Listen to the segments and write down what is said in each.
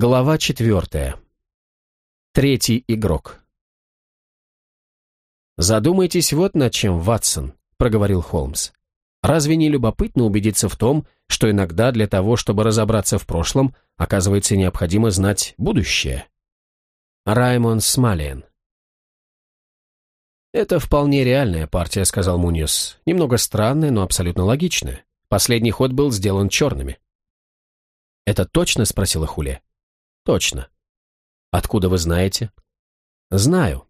Глава четвертая. Третий игрок. «Задумайтесь вот над чем, Ватсон», — проговорил Холмс. «Разве не любопытно убедиться в том, что иногда для того, чтобы разобраться в прошлом, оказывается необходимо знать будущее?» Раймон Смалиен. «Это вполне реальная партия», — сказал Муньос. «Немного странная, но абсолютно логичная. Последний ход был сделан черными». «Это точно?» — спросила Хулия. «Точно». «Откуда вы знаете?» «Знаю».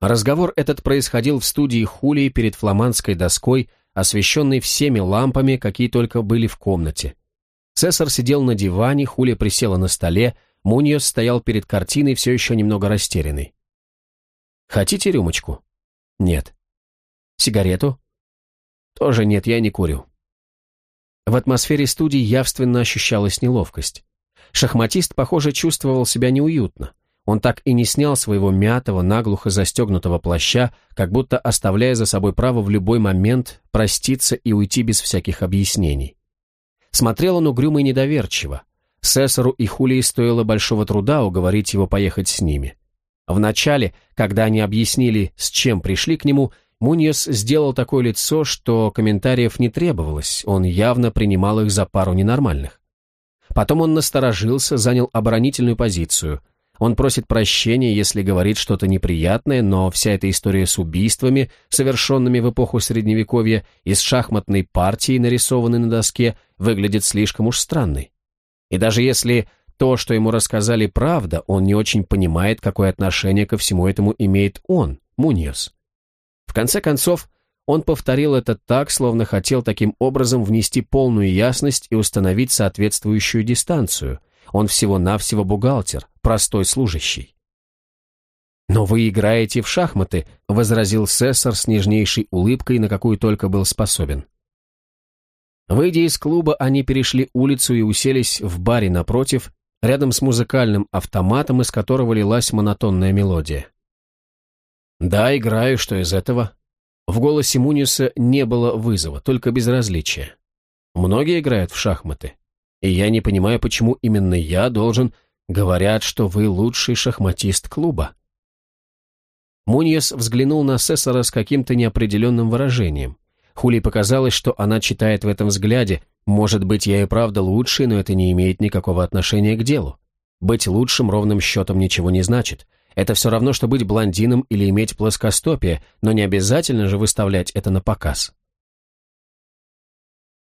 Разговор этот происходил в студии Хулии перед фламандской доской, освещенной всеми лампами, какие только были в комнате. Цесар сидел на диване, Хулия присела на столе, Муньос стоял перед картиной, все еще немного растерянный. «Хотите рюмочку?» «Нет». «Сигарету?» «Тоже нет, я не курю». В атмосфере студии явственно ощущалась неловкость. Шахматист, похоже, чувствовал себя неуютно. Он так и не снял своего мятого, наглухо застегнутого плаща, как будто оставляя за собой право в любой момент проститься и уйти без всяких объяснений. Смотрел он угрюмо и недоверчиво, Сесару и Хулии стоило большого труда уговорить его поехать с ними. Вначале, когда они объяснили, с чем пришли к нему, Муньес сделал такое лицо, что комментариев не требовалось, он явно принимал их за пару ненормальных. Потом он насторожился, занял оборонительную позицию. Он просит прощения, если говорит что-то неприятное, но вся эта история с убийствами, совершенными в эпоху Средневековья, и с шахматной партией, нарисованной на доске, выглядит слишком уж странной. И даже если то, что ему рассказали, правда, он не очень понимает, какое отношение ко всему этому имеет он, Муньос. В конце концов, он повторил это так, словно хотел таким образом внести полную ясность и установить соответствующую дистанцию. Он всего-навсего бухгалтер, простой служащий. «Но вы играете в шахматы», — возразил Сессор с нежнейшей улыбкой, на какую только был способен. Выйдя из клуба, они перешли улицу и уселись в баре напротив, рядом с музыкальным автоматом, из которого лилась монотонная мелодия. «Да, играю, что из этого?» В голосе Муниса не было вызова, только безразличия. Многие играют в шахматы, и я не понимаю, почему именно я должен... Говорят, что вы лучший шахматист клуба. Муньес взглянул на Сессора с каким-то неопределенным выражением. Хули показалось, что она читает в этом взгляде, может быть, я и правда лучший, но это не имеет никакого отношения к делу. Быть лучшим ровным счетом ничего не значит. Это все равно, что быть блондином или иметь плоскостопие, но не обязательно же выставлять это на показ.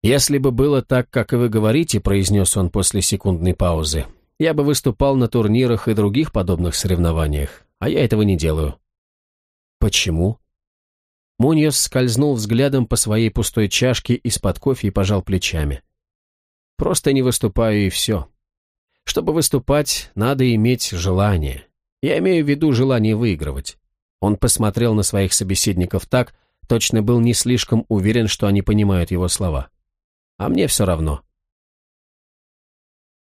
«Если бы было так, как и вы говорите», — произнес он после секундной паузы, «я бы выступал на турнирах и других подобных соревнованиях, а я этого не делаю». «Почему?» Муньос скользнул взглядом по своей пустой чашке из-под кофе и пожал плечами. «Просто не выступаю и все. Чтобы выступать, надо иметь желание. Я имею в виду желание выигрывать». Он посмотрел на своих собеседников так, точно был не слишком уверен, что они понимают его слова. «А мне все равно».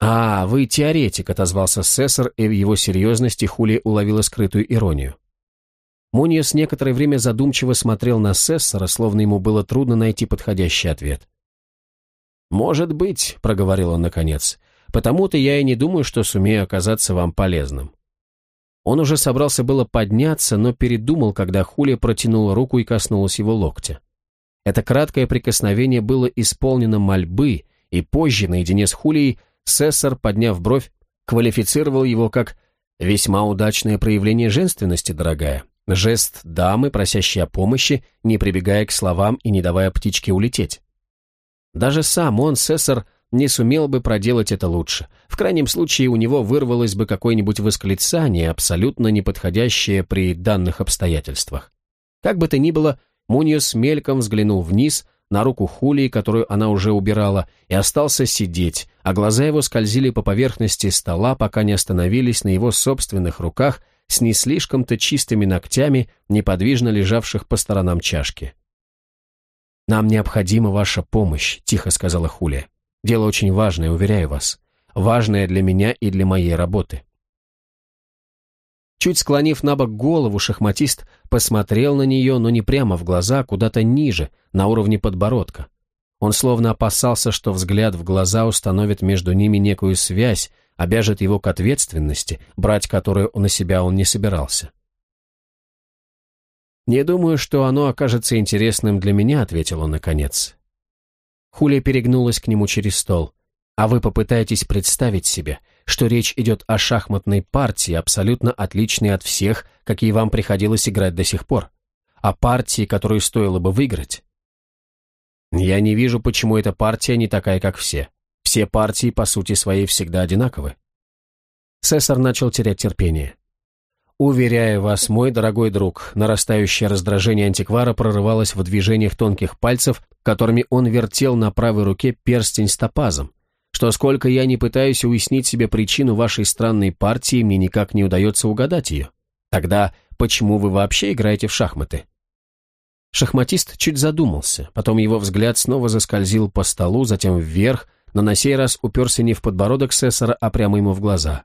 «А, вы теоретик», — отозвался Сессор, и в его серьезности Хули уловила скрытую иронию. Муниес некоторое время задумчиво смотрел на Сессора, словно ему было трудно найти подходящий ответ. «Может быть», — проговорил он наконец, — «потому-то я и не думаю, что сумею оказаться вам полезным». Он уже собрался было подняться, но передумал, когда Хулия протянула руку и коснулась его локтя. Это краткое прикосновение было исполнено мольбы, и позже, наедине с Хулией, Сессор, подняв бровь, квалифицировал его как «весьма удачное проявление женственности, дорогая». Жест дамы, просящей о помощи, не прибегая к словам и не давая птичке улететь. Даже сам он, Сессор, не сумел бы проделать это лучше. В крайнем случае у него вырвалось бы какое-нибудь восклицание, абсолютно неподходящее при данных обстоятельствах. Как бы то ни было, Муньос мельком взглянул вниз на руку Хулии, которую она уже убирала, и остался сидеть, а глаза его скользили по поверхности стола, пока не остановились на его собственных руках, с не слишком-то чистыми ногтями, неподвижно лежавших по сторонам чашки. «Нам необходима ваша помощь», — тихо сказала Хулия. «Дело очень важное, уверяю вас. Важное для меня и для моей работы». Чуть склонив на бок голову, шахматист посмотрел на нее, но не прямо в глаза, а куда-то ниже, на уровне подбородка. Он словно опасался, что взгляд в глаза установит между ними некую связь, обяжет его к ответственности, брать которую на себя он не собирался. «Не думаю, что оно окажется интересным для меня», — ответил он наконец. Хулия перегнулась к нему через стол. «А вы попытаетесь представить себе, что речь идет о шахматной партии, абсолютно отличной от всех, какие вам приходилось играть до сих пор. О партии, которую стоило бы выиграть. Я не вижу, почему эта партия не такая, как все. Все партии, по сути своей, всегда одинаковы». Сесар начал терять терпение. Уверяю вас, мой дорогой друг, нарастающее раздражение антиквара прорывалось в движениях тонких пальцев, которыми он вертел на правой руке перстень с топазом, что сколько я не пытаюсь уяснить себе причину вашей странной партии, мне никак не удается угадать ее. Тогда почему вы вообще играете в шахматы? Шахматист чуть задумался, потом его взгляд снова заскользил по столу, затем вверх, но на сей раз уперся не в подбородок Сессора, а прямо ему в глаза.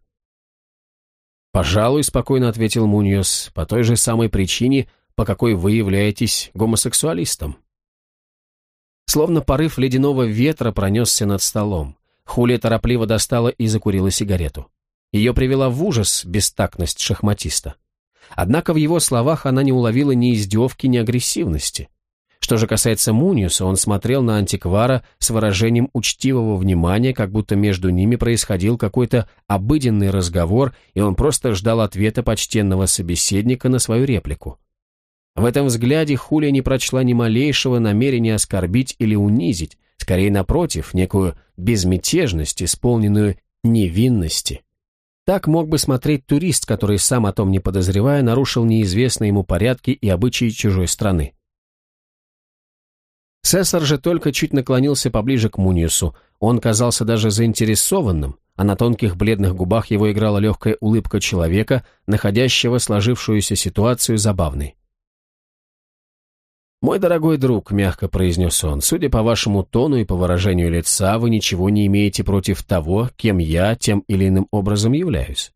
«Пожалуй», — спокойно ответил Муньос, — «по той же самой причине, по какой вы являетесь гомосексуалистом». Словно порыв ледяного ветра пронесся над столом. Хулия торопливо достала и закурила сигарету. Ее привела в ужас бестактность шахматиста. Однако в его словах она не уловила ни издевки, ни агрессивности. Что же касается Муниуса, он смотрел на антиквара с выражением учтивого внимания, как будто между ними происходил какой-то обыденный разговор, и он просто ждал ответа почтенного собеседника на свою реплику. В этом взгляде Хулия не прочла ни малейшего намерения оскорбить или унизить, скорее напротив, некую безмятежность, исполненную невинности. Так мог бы смотреть турист, который, сам о том не подозревая, нарушил неизвестные ему порядки и обычаи чужой страны. Сесар же только чуть наклонился поближе к Муниусу. Он казался даже заинтересованным, а на тонких бледных губах его играла легкая улыбка человека, находящего сложившуюся ситуацию забавной. «Мой дорогой друг», — мягко произнес он, — «судя по вашему тону и по выражению лица, вы ничего не имеете против того, кем я тем или иным образом являюсь.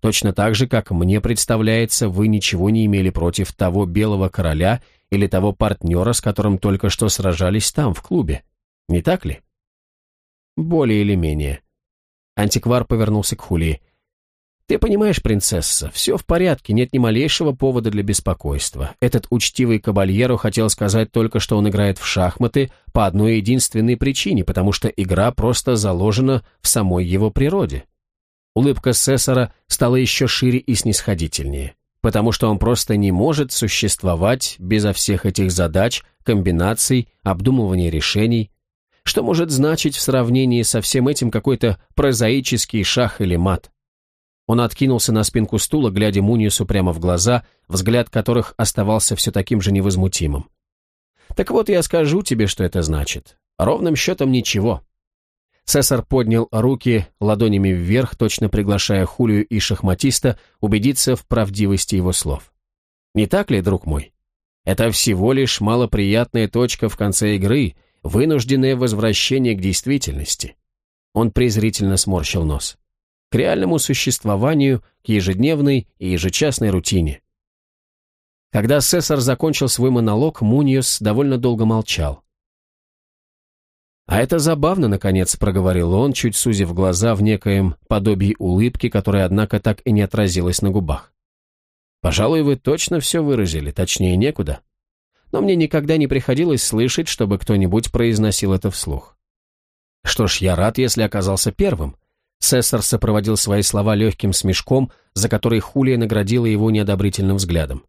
Точно так же, как мне представляется, вы ничего не имели против того белого короля или того партнера, с которым только что сражались там, в клубе. Не так ли? Более или менее. Антиквар повернулся к Хулии. «Ты понимаешь, принцесса, все в порядке, нет ни малейшего повода для беспокойства. Этот учтивый кабальеро хотел сказать только, что он играет в шахматы по одной единственной причине, потому что игра просто заложена в самой его природе». Улыбка Сесара стала еще шире и снисходительнее потому что он просто не может существовать безо всех этих задач, комбинаций, обдумывания решений, что может значить в сравнении со всем этим какой-то прозаический шах или мат. Он откинулся на спинку стула, глядя Муниусу прямо в глаза, взгляд которых оставался все таким же невозмутимым. «Так вот я скажу тебе, что это значит. Ровным счетом ничего. Цесар поднял руки ладонями вверх, точно приглашая Хулию и шахматиста убедиться в правдивости его слов. «Не так ли, друг мой? Это всего лишь малоприятная точка в конце игры, вынужденное возвращение к действительности». Он презрительно сморщил нос. «К реальному существованию, к ежедневной и ежечасной рутине». Когда Сесар закончил свой монолог, Муниос довольно долго молчал. «А это забавно», — наконец проговорил он, чуть сузив глаза в некоем подобии улыбки, которая, однако, так и не отразилась на губах. «Пожалуй, вы точно все выразили, точнее, некуда. Но мне никогда не приходилось слышать, чтобы кто-нибудь произносил это вслух. Что ж, я рад, если оказался первым». Сессор сопроводил свои слова легким смешком, за который Хулия наградила его неодобрительным взглядом.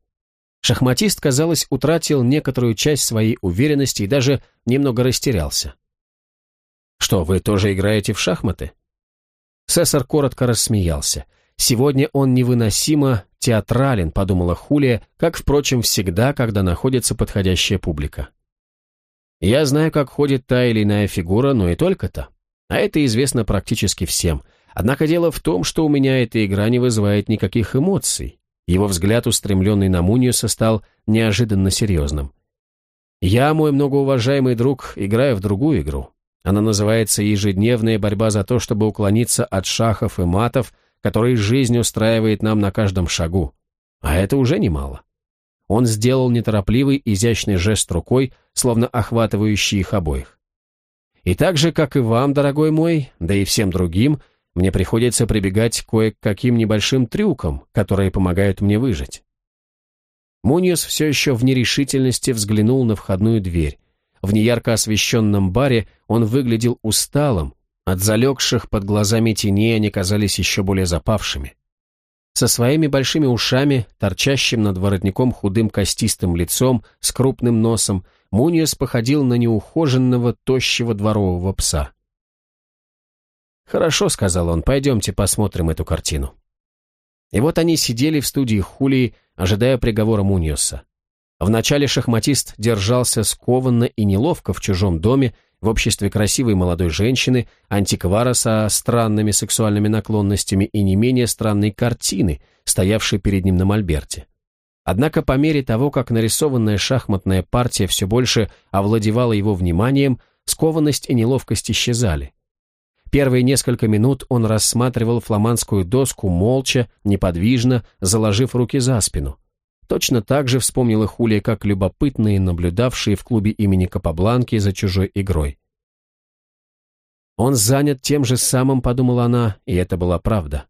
Шахматист, казалось, утратил некоторую часть своей уверенности и даже немного растерялся. «Что, вы тоже играете в шахматы?» Сесар коротко рассмеялся. «Сегодня он невыносимо театрален», — подумала Хулия, как, впрочем, всегда, когда находится подходящая публика. «Я знаю, как ходит та или иная фигура, но и только-то. А это известно практически всем. Однако дело в том, что у меня эта игра не вызывает никаких эмоций». Его взгляд, устремленный на Муниуса, стал неожиданно серьезным. «Я, мой многоуважаемый друг, играю в другую игру. Она называется «Ежедневная борьба за то, чтобы уклониться от шахов и матов, которые жизнь устраивает нам на каждом шагу». А это уже немало. Он сделал неторопливый, изящный жест рукой, словно охватывающий их обоих. И так же, как и вам, дорогой мой, да и всем другим, мне приходится прибегать кое к каким небольшим трюкам, которые помогают мне выжить. Муньос все еще в нерешительности взглянул на входную дверь. В неярко освещенном баре он выглядел усталым, от залегших под глазами теней они казались еще более запавшими. Со своими большими ушами, торчащим над воротником худым костистым лицом, с крупным носом, Муниес походил на неухоженного, тощего дворового пса. «Хорошо», — сказал он, — «пойдемте посмотрим эту картину». И вот они сидели в студии Хулии, ожидая приговора Муньоса. Вначале шахматист держался скованно и неловко в чужом доме, в обществе красивой молодой женщины, антиквара со странными сексуальными наклонностями и не менее странной картины, стоявшей перед ним на мольберте. Однако по мере того, как нарисованная шахматная партия все больше овладевала его вниманием, скованность и неловкость исчезали. Первые несколько минут он рассматривал фламандскую доску молча, неподвижно, заложив руки за спину. Точно так же вспомнила Хулия, как любопытные, наблюдавшие в клубе имени Капабланки за чужой игрой. Он занят тем же самым, подумала она, и это была правда.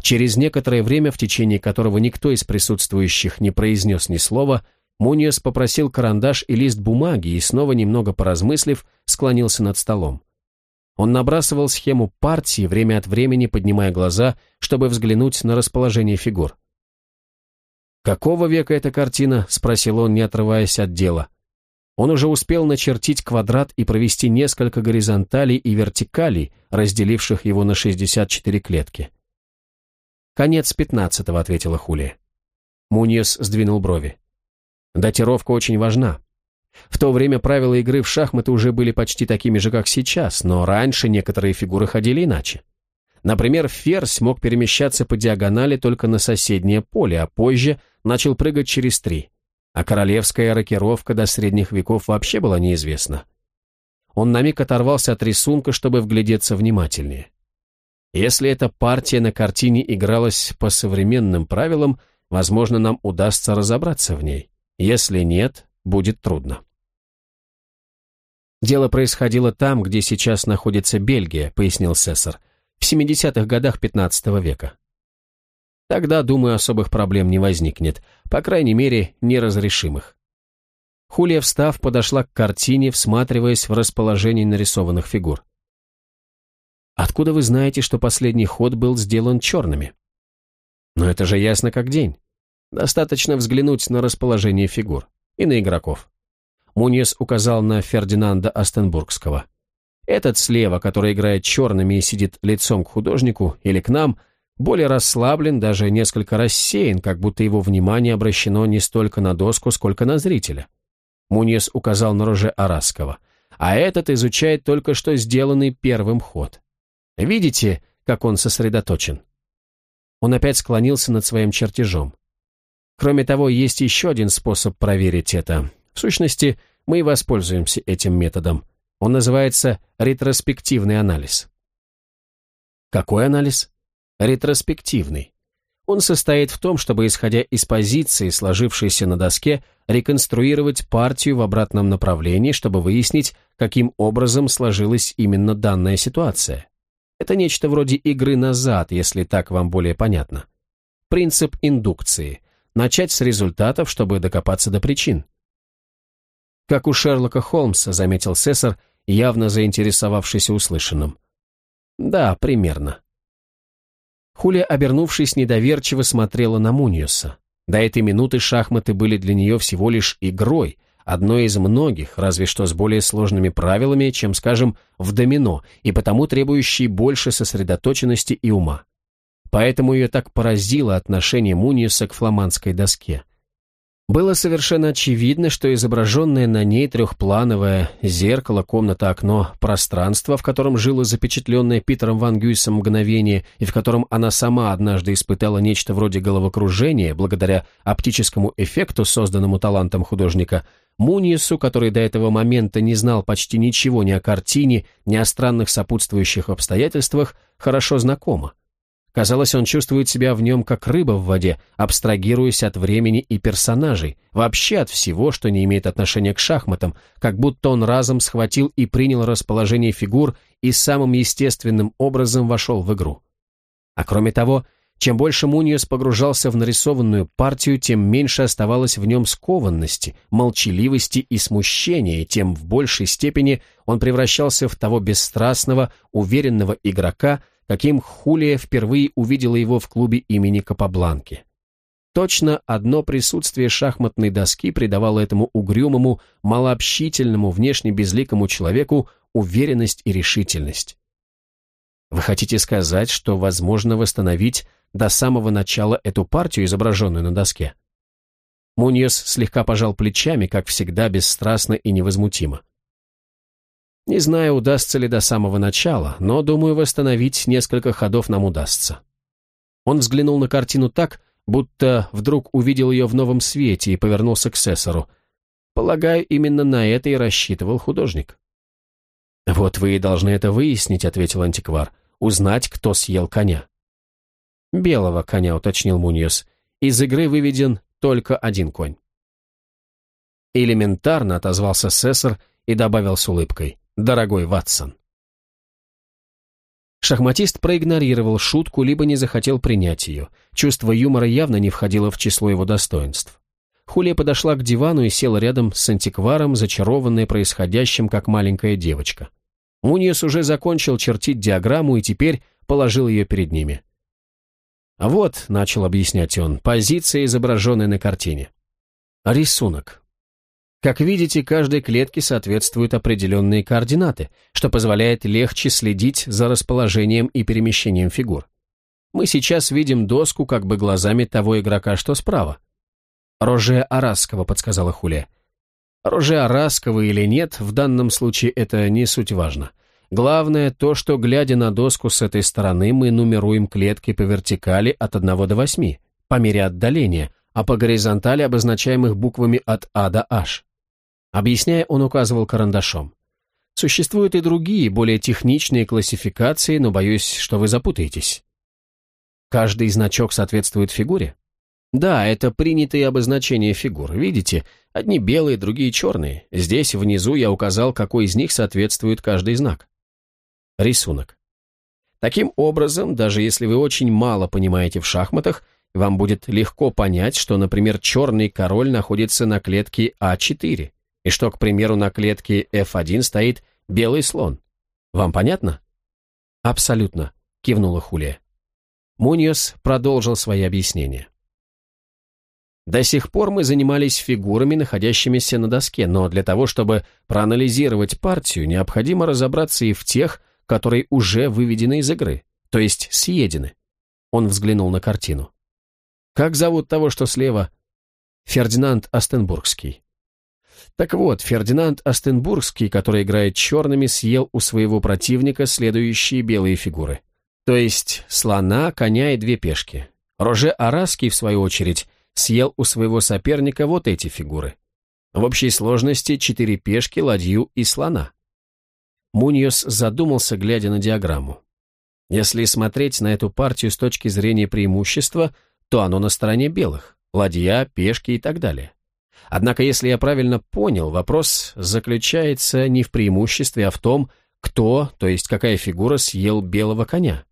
Через некоторое время, в течение которого никто из присутствующих не произнес ни слова, Муниос попросил карандаш и лист бумаги и, снова немного поразмыслив, склонился над столом. Он набрасывал схему партии, время от времени поднимая глаза, чтобы взглянуть на расположение фигур. «Какого века эта картина?» – спросил он, не отрываясь от дела. Он уже успел начертить квадрат и провести несколько горизонталей и вертикалей, разделивших его на 64 клетки. «Конец пятнадцатого», — ответила Хулия. Муньес сдвинул брови. «Датировка очень важна. В то время правила игры в шахматы уже были почти такими же, как сейчас, но раньше некоторые фигуры ходили иначе. Например, ферзь мог перемещаться по диагонали только на соседнее поле, а позже начал прыгать через три. А королевская рокировка до средних веков вообще была неизвестна. Он на миг оторвался от рисунка, чтобы вглядеться внимательнее. Если эта партия на картине игралась по современным правилам, возможно, нам удастся разобраться в ней. Если нет, будет трудно. «Дело происходило там, где сейчас находится Бельгия», — пояснил Сессор, «в 70-х годах 15 -го века. Тогда, думаю, особых проблем не возникнет, по крайней мере, неразрешимых». Хулия, встав, подошла к картине, всматриваясь в расположение нарисованных фигур. «Откуда вы знаете, что последний ход был сделан черными?» «Но это же ясно как день. Достаточно взглянуть на расположение фигур и на игроков. Муньес указал на Фердинанда Астенбургского. Этот слева, который играет черными и сидит лицом к художнику или к нам, более расслаблен, даже несколько рассеян, как будто его внимание обращено не столько на доску, сколько на зрителя. Муньес указал на роже Араскова. А этот изучает только что сделанный первым ход. Видите, как он сосредоточен? Он опять склонился над своим чертежом. Кроме того, есть еще один способ проверить это. В сущности, мы и воспользуемся этим методом. Он называется ретроспективный анализ. Какой анализ? Ретроспективный. Он состоит в том, чтобы, исходя из позиции, сложившейся на доске, реконструировать партию в обратном направлении, чтобы выяснить, каким образом сложилась именно данная ситуация. Это нечто вроде игры назад, если так вам более понятно. Принцип индукции – начать с результатов, чтобы докопаться до причин. Как у Шерлока Холмса, заметил Сесар, явно заинтересовавшийся услышанным. Да, примерно. Хулия, обернувшись, недоверчиво смотрела на Муньоса. До этой минуты шахматы были для нее всего лишь игрой, одной из многих, разве что с более сложными правилами, чем, скажем, в домино, и потому требующей больше сосредоточенности и ума. Поэтому ее так поразило отношение Муниуса к фламандской доске. Было совершенно очевидно, что изображенное на ней трехплановое зеркало, комната, окно, пространство, в котором жило запечатленное Питером Ван Гюйсом мгновение и в котором она сама однажды испытала нечто вроде головокружения благодаря оптическому эффекту, созданному талантом художника, Муниесу, который до этого момента не знал почти ничего ни о картине, ни о странных сопутствующих обстоятельствах, хорошо знакомо. Казалось, он чувствует себя в нем как рыба в воде, абстрагируясь от времени и персонажей, вообще от всего, что не имеет отношения к шахматам, как будто он разом схватил и принял расположение фигур и самым естественным образом вошел в игру. А кроме того, чем больше Муньос погружался в нарисованную партию, тем меньше оставалось в нем скованности, молчаливости и смущения, тем в большей степени он превращался в того бесстрастного, уверенного игрока, каким Хулия впервые увидела его в клубе имени Капабланки. Точно одно присутствие шахматной доски придавало этому угрюмому, малообщительному, внешне безликому человеку уверенность и решительность. Вы хотите сказать, что возможно восстановить до самого начала эту партию, изображенную на доске? Муньес слегка пожал плечами, как всегда, бесстрастно и невозмутимо. Не знаю, удастся ли до самого начала, но, думаю, восстановить несколько ходов нам удастся. Он взглянул на картину так, будто вдруг увидел ее в новом свете и повернулся к Сессору. Полагаю, именно на это и рассчитывал художник. «Вот вы и должны это выяснить», — ответил антиквар. «Узнать, кто съел коня». «Белого коня», — уточнил Муньос. «Из игры выведен только один конь». Элементарно отозвался Сессор и добавил с улыбкой дорогой Ватсон. Шахматист проигнорировал шутку, либо не захотел принять ее. Чувство юмора явно не входило в число его достоинств. Хулия подошла к дивану и села рядом с антикваром, зачарованная происходящим, как маленькая девочка. Муниус уже закончил чертить диаграмму и теперь положил ее перед ними. «Вот», — начал объяснять он, — «позиция, изображенная на картине. Рисунок. Как видите, каждой клетке соответствуют определенные координаты, что позволяет легче следить за расположением и перемещением фигур. Мы сейчас видим доску как бы глазами того игрока, что справа. Роже Араскова, подсказала Хулия. Роже Араскова или нет, в данном случае это не суть важно. Главное то, что, глядя на доску с этой стороны, мы нумеруем клетки по вертикали от 1 до 8, по мере отдаления, а по горизонтали обозначаем их буквами от А до H. Объясняя, он указывал карандашом. Существуют и другие, более техничные классификации, но боюсь, что вы запутаетесь. Каждый значок соответствует фигуре? Да, это принятые обозначения фигур. Видите, одни белые, другие черные. Здесь внизу я указал, какой из них соответствует каждый знак. Рисунок. Таким образом, даже если вы очень мало понимаете в шахматах, вам будет легко понять, что, например, черный король находится на клетке А4, и что, к примеру, на клетке F1 стоит белый слон. Вам понятно? Абсолютно, кивнула Хулия. Муньос продолжил свои объяснения. До сих пор мы занимались фигурами, находящимися на доске, но для того, чтобы проанализировать партию, необходимо разобраться и в тех, которые уже выведены из игры, то есть съедены. Он взглянул на картину. Как зовут того, что слева? Фердинанд Остенбургский. Так вот, Фердинанд Остенбургский, который играет черными, съел у своего противника следующие белые фигуры. То есть слона, коня и две пешки. Роже Араский, в свою очередь, съел у своего соперника вот эти фигуры. В общей сложности четыре пешки, ладью и слона. Муньос задумался, глядя на диаграмму. Если смотреть на эту партию с точки зрения преимущества, то оно на стороне белых, ладья, пешки и так далее. Однако, если я правильно понял, вопрос заключается не в преимуществе, а в том, кто, то есть какая фигура съел белого коня.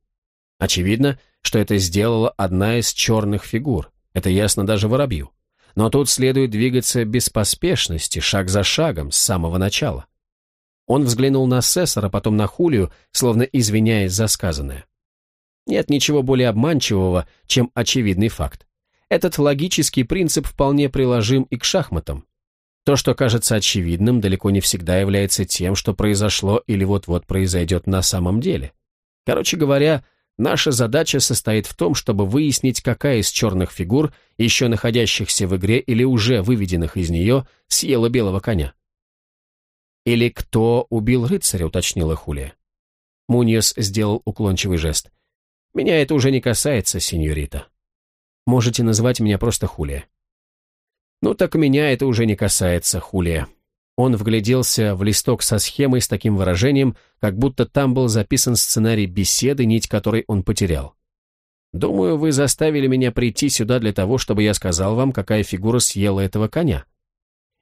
Очевидно, что это сделала одна из черных фигур. Это ясно даже воробью. Но тут следует двигаться без поспешности, шаг за шагом, с самого начала. Он взглянул на Сессора, потом на Хулию, словно извиняясь за сказанное. Нет ничего более обманчивого, чем очевидный факт. Этот логический принцип вполне приложим и к шахматам. То, что кажется очевидным, далеко не всегда является тем, что произошло или вот-вот произойдет на самом деле. Короче говоря, наша задача состоит в том, чтобы выяснить, какая из черных фигур, еще находящихся в игре или уже выведенных из нее, съела белого коня. «Или кто убил рыцаря», — уточнила Хулия. Муньос сделал уклончивый жест. «Меня это уже не касается, сеньорита». Можете называть меня просто Хулия». «Ну так меня это уже не касается, Хулия». Он вгляделся в листок со схемой с таким выражением, как будто там был записан сценарий беседы, нить которой он потерял. Думаю, вы заставили меня прийти сюда для того, чтобы я сказал вам, какая фигура съела этого коня.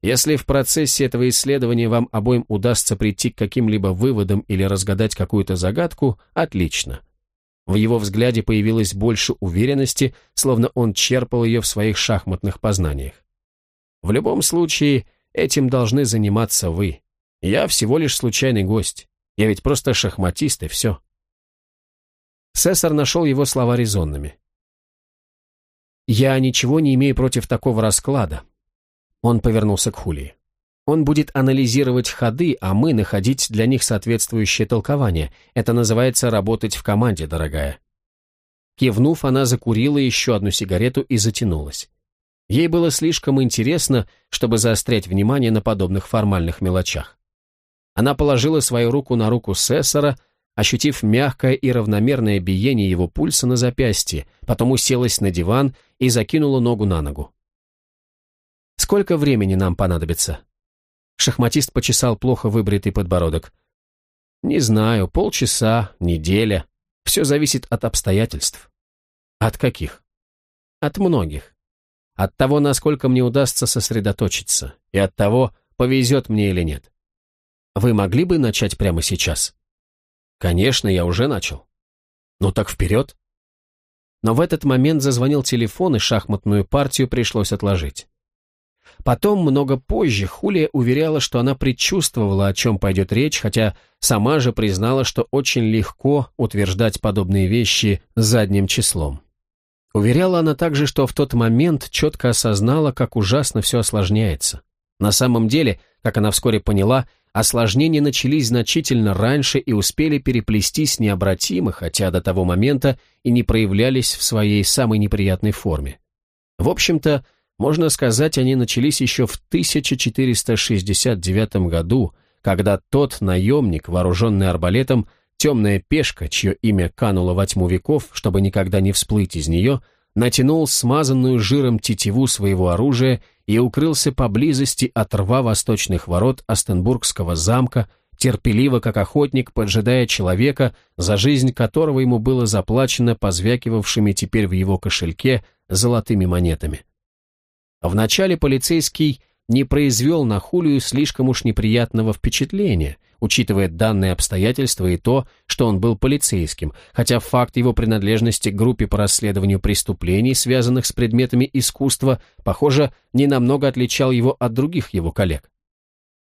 Если в процессе этого исследования вам обоим удастся прийти к каким-либо выводам или разгадать какую-то загадку, отлично. В его взгляде появилось больше уверенности, словно он черпал ее в своих шахматных познаниях. В любом случае, этим должны заниматься вы. Я всего лишь случайный гость. Я ведь просто шахматист, и все. Сессор нашел его слова резонными. «Я ничего не имею против такого расклада». Он повернулся к Хулии. Он будет анализировать ходы, а мы находить для них соответствующее толкование. Это называется работать в команде, дорогая. Кивнув, она закурила еще одну сигарету и затянулась. Ей было слишком интересно, чтобы заострять внимание на подобных формальных мелочах. Она положила свою руку на руку Сессора, ощутив мягкое и равномерное биение его пульса на запястье, потом уселась на диван и закинула ногу на ногу. «Сколько времени нам понадобится?» Шахматист почесал плохо выбритый подбородок. «Не знаю, полчаса, неделя. Все зависит от обстоятельств». «От каких?» «От многих. От того, насколько мне удастся сосредоточиться, и от того, повезет мне или нет. Вы могли бы начать прямо сейчас?» Конечно, я уже начал. Ну так вперед. Но в этот момент зазвонил телефон, и шахматную партию пришлось отложить. Потом, много позже, Хулия уверяла, что она предчувствовала, о чем пойдет речь, хотя сама же признала, что очень легко утверждать подобные вещи задним числом. Уверяла она также, что в тот момент четко осознала, как ужасно все осложняется. На самом деле, как она вскоре поняла, осложнения начались значительно раньше и успели переплестись необратимо, хотя до того момента и не проявлялись в своей самой неприятной форме. В общем-то, можно сказать, они начались еще в 1469 году, когда тот наемник, вооруженный арбалетом, темная пешка, чье имя кануло во тьму веков, чтобы никогда не всплыть из нее, натянул смазанную жиром тетиву своего оружия и укрылся поблизости от рва восточных ворот Остенбургского замка, терпеливо, как охотник, поджидая человека, за жизнь которого ему было заплачено позвякивавшими теперь в его кошельке золотыми монетами. Вначале полицейский не произвел на Хулию слишком уж неприятного впечатления, учитывая данные обстоятельства и то, что он был полицейским, хотя факт его принадлежности к группе по расследованию преступлений, связанных с предметами искусства, похоже, ненамного отличал его от других его коллег.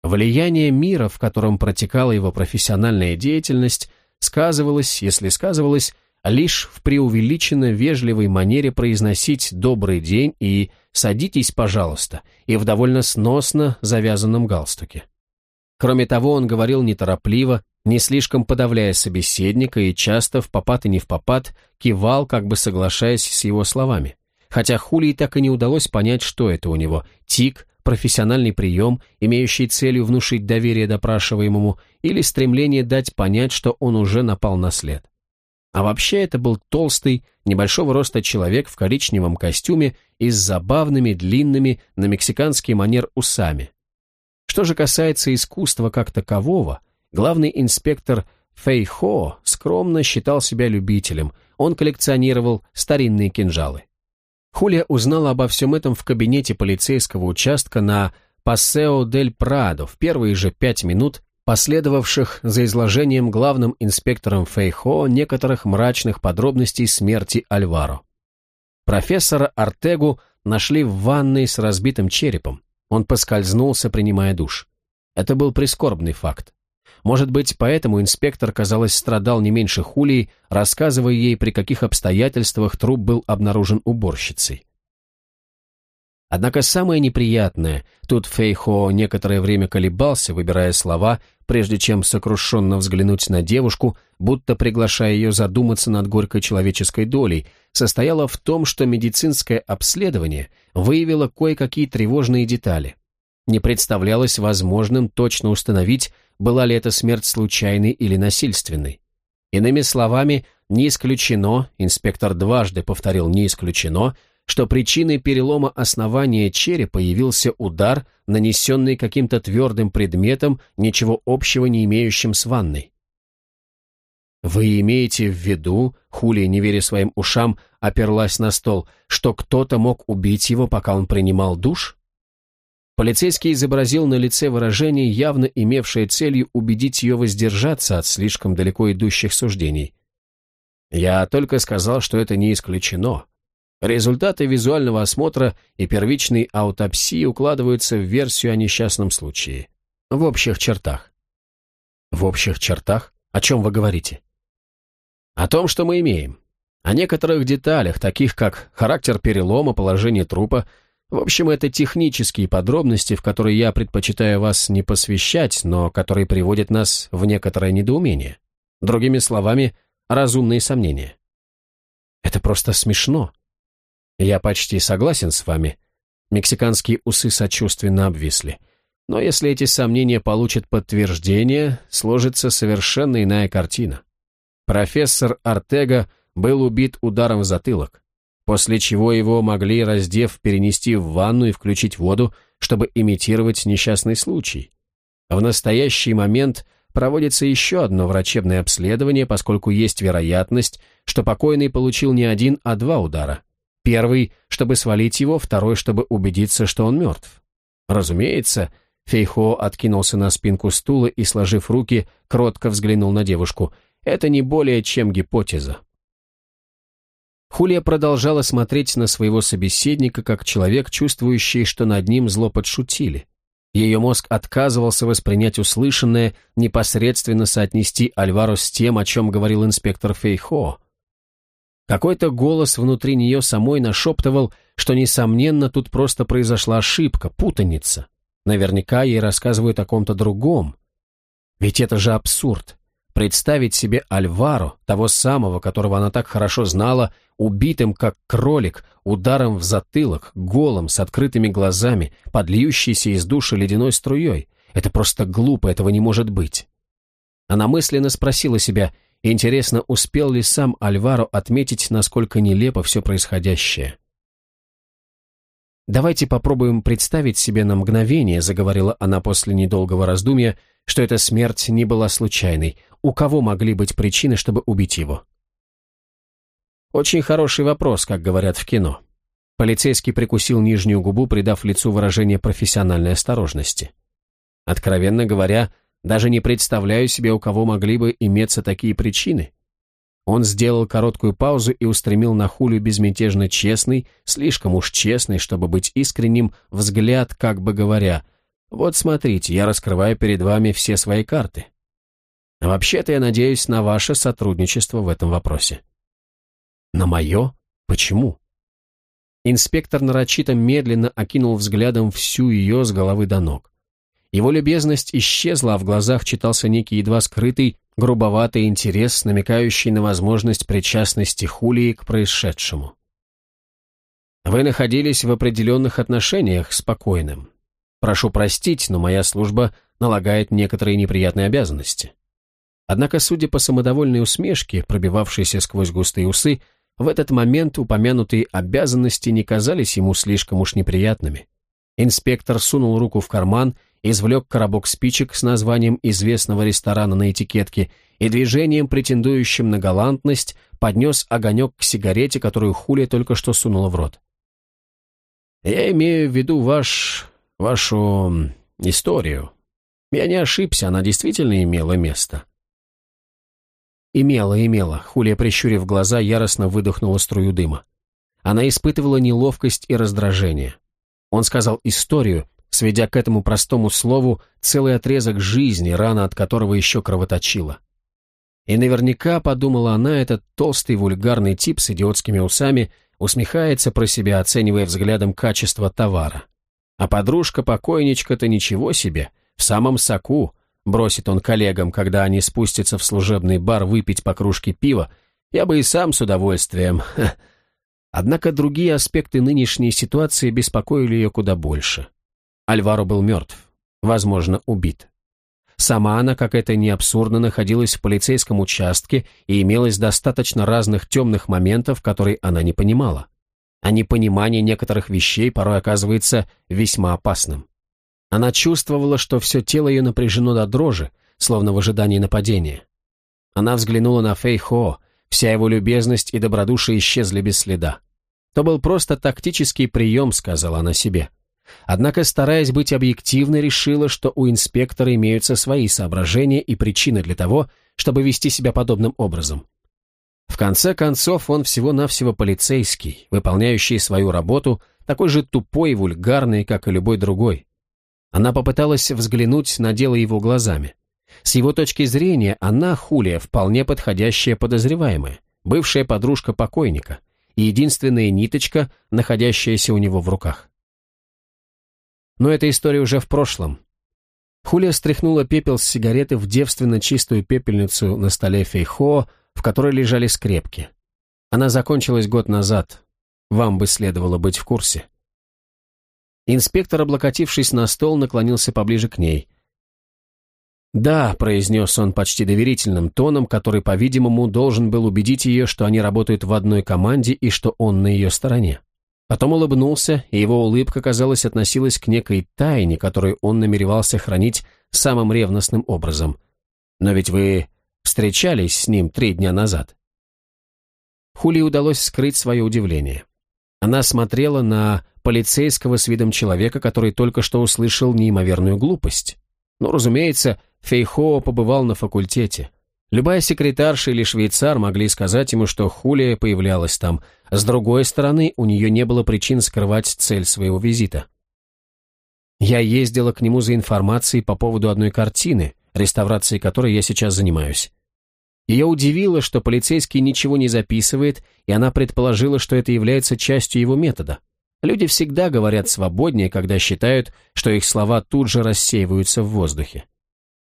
Влияние мира, в котором протекала его профессиональная деятельность, сказывалось, если сказывалось, лишь в преувеличенно вежливой манере произносить «добрый день» и «садитесь, пожалуйста» и в довольно сносно завязанном галстуке. Кроме того, он говорил неторопливо, не слишком подавляя собеседника и часто в попад и не в попад кивал, как бы соглашаясь с его словами. Хотя Хулии так и не удалось понять, что это у него – тик, профессиональный прием, имеющий целью внушить доверие допрашиваемому, или стремление дать понять, что он уже напал на след. А вообще это был толстый, небольшого роста человек в коричневом костюме и с забавными, длинными, на мексиканский манер усами. Что же касается искусства как такового, главный инспектор Фэй Хо скромно считал себя любителем, он коллекционировал старинные кинжалы. Хулия узнала обо всем этом в кабинете полицейского участка на Пассео дель Прадо в первые же пять минут последовавших за изложением главным инспектором Фейхо некоторых мрачных подробностей смерти Альваро. Профессора Артегу нашли в ванной с разбитым черепом. Он поскользнулся, принимая душ. Это был прискорбный факт. Может быть, поэтому инспектор, казалось, страдал не меньше Хулии, рассказывая ей, при каких обстоятельствах труп был обнаружен уборщицей. Однако самое неприятное, тут Фейхо некоторое время колебался, выбирая слова, прежде чем сокрушенно взглянуть на девушку, будто приглашая ее задуматься над горькой человеческой долей, состояло в том, что медицинское обследование выявило кое-какие тревожные детали. Не представлялось возможным точно установить, была ли эта смерть случайной или насильственной. Иными словами, не исключено, инспектор дважды повторил «не исключено», что причиной перелома основания черепа явился удар, нанесенный каким-то твердым предметом, ничего общего не имеющим с ванной. Вы имеете в виду, Хулия, не веря своим ушам, оперлась на стол, что кто-то мог убить его, пока он принимал душ? Полицейский изобразил на лице выражение, явно имевшее целью убедить ее воздержаться от слишком далеко идущих суждений. Я только сказал, что это не исключено. Результаты визуального осмотра и первичной аутопсии укладываются в версию о несчастном случае. В общих чертах. В общих чертах? О чем вы говорите? О том, что мы имеем. О некоторых деталях, таких как характер перелома, положение трупа. В общем, это технические подробности, в которые я предпочитаю вас не посвящать, но которые приводят нас в некоторое недоумение. Другими словами, разумные сомнения. Это просто смешно. Я почти согласен с вами. Мексиканские усы сочувственно обвисли. Но если эти сомнения получат подтверждение, сложится совершенно иная картина. Профессор Артега был убит ударом в затылок, после чего его могли, раздев, перенести в ванну и включить воду, чтобы имитировать несчастный случай. В настоящий момент проводится еще одно врачебное обследование, поскольку есть вероятность, что покойный получил не один, а два удара. Первый, чтобы свалить его, второй, чтобы убедиться, что он мертв. Разумеется, Фейхо откинулся на спинку стула и, сложив руки, кротко взглянул на девушку – это не более чем гипотеза. Хулия продолжала смотреть на своего собеседника как человек, чувствующий, что над ним зло подшутили. Ее мозг отказывался воспринять услышанное, непосредственно соотнести Альваро с тем, о чем говорил инспектор Фейхо. Какой-то голос внутри нее самой нашептывал, что, несомненно, тут просто произошла ошибка, путаница. Наверняка ей рассказывают о ком-то другом. Ведь это же абсурд. Представить себе Альваро, того самого, которого она так хорошо знала, убитым как кролик, ударом в затылок, голым, с открытыми глазами, подльющейся из души ледяной струей. Это просто глупо, этого не может быть. Она мысленно спросила себя, интересно, успел ли сам Альваро отметить, насколько нелепо все происходящее. «Давайте попробуем представить себе на мгновение», — заговорила она после недолгого раздумья, что эта смерть не была случайной. У кого могли быть причины, чтобы убить его? Очень хороший вопрос, как говорят в кино. Полицейский прикусил нижнюю губу, придав лицу выражение профессиональной осторожности. Откровенно говоря, даже не представляю себе, у кого могли бы иметься такие причины. Он сделал короткую паузу и устремил на Хулю безмятежно честный, слишком уж честный, чтобы быть искренним, взгляд, как бы говоря, «Вот смотрите, я раскрываю перед вами все свои карты. Вообще-то я надеюсь на ваше сотрудничество в этом вопросе». «На мое? Почему?» Инспектор нарочито медленно окинул взглядом всю ее с головы до ног. Его любезность исчезла, а в глазах читался некий едва скрытый, грубоватый интерес, намекающий на возможность причастности Хулии к происшедшему. Вы находились в определенных отношениях с покойным. Прошу простить, но моя служба налагает некоторые неприятные обязанности. Однако, судя по самодовольной усмешке, пробивавшейся сквозь густые усы, в этот момент упомянутые обязанности не казались ему слишком уж неприятными. Инспектор сунул руку в карман извлек коробок спичек с названием известного ресторана на этикетке и движением, претендующим на галантность, поднес огонек к сигарете, которую Хулия только что сунула в рот. «Я имею в виду ваш... вашу... историю. Я не ошибся, она действительно имела место». «Имела, имела», — Хулия, прищурив глаза, яростно выдохнула струю дыма. Она испытывала неловкость и раздражение. Он сказал историю, сведя к этому простому слову целый отрезок жизни, рана от которого еще кровоточила. И наверняка, подумала она, этот толстый вульгарный тип с идиотскими усами усмехается про себя, оценивая взглядом качество товара. А подружка-покойничка-то ничего себе, в самом соку, бросит он коллегам, когда они спустятся в служебный бар выпить по кружке пива, я бы и сам с удовольствием. Однако другие аспекты нынешней ситуации беспокоили ее куда больше. Альваро был мертв, возможно, убит. Сама она, как это не абсурдно, находилась в полицейском участке и имелось достаточно разных темных моментов, которые она не понимала. А непонимание некоторых вещей порой оказывается весьма опасным. Она чувствовала, что все тело ее напряжено до дрожи, словно в ожидании нападения. Она взглянула на Фэй Хо, вся его любезность и добродушие исчезли без следа. То был просто тактический прием, сказала она себе. Однако, стараясь быть объективной, решила, что у инспектора имеются свои соображения и причины для того, чтобы вести себя подобным образом. В конце концов, он всего-навсего полицейский, выполняющий свою работу, такой же тупой и вульгарный, как и любой другой. Она попыталась взглянуть на дело его глазами. С его точки зрения, она, Хулия, вполне подходящая подозреваемая, бывшая подружка покойника и единственная ниточка, находящаяся у него в руках. Но эта история уже в прошлом. Хулия стряхнула пепел с сигареты в девственно чистую пепельницу на столе Фейхо, в которой лежали скрепки. Она закончилась год назад. Вам бы следовало быть в курсе. Инспектор, облокотившись на стол, наклонился поближе к ней. «Да», — произнес он почти доверительным тоном, который, по-видимому, должен был убедить ее, что они работают в одной команде и что он на ее стороне. Потом улыбнулся, и его улыбка, казалось, относилась к некой тайне, которую он намеревался хранить самым ревностным образом. «Но ведь вы встречались с ним три дня назад». Хули удалось скрыть свое удивление. Она смотрела на полицейского с видом человека, который только что услышал неимоверную глупость. Но, разумеется, Фейхо побывал на факультете. Любая секретарша или швейцар могли сказать ему, что Хулия появлялась там. С другой стороны, у нее не было причин скрывать цель своего визита. Я ездила к нему за информацией по поводу одной картины, реставрацией которой я сейчас занимаюсь. Ее удивило, что полицейский ничего не записывает, и она предположила, что это является частью его метода. Люди всегда говорят свободнее, когда считают, что их слова тут же рассеиваются в воздухе.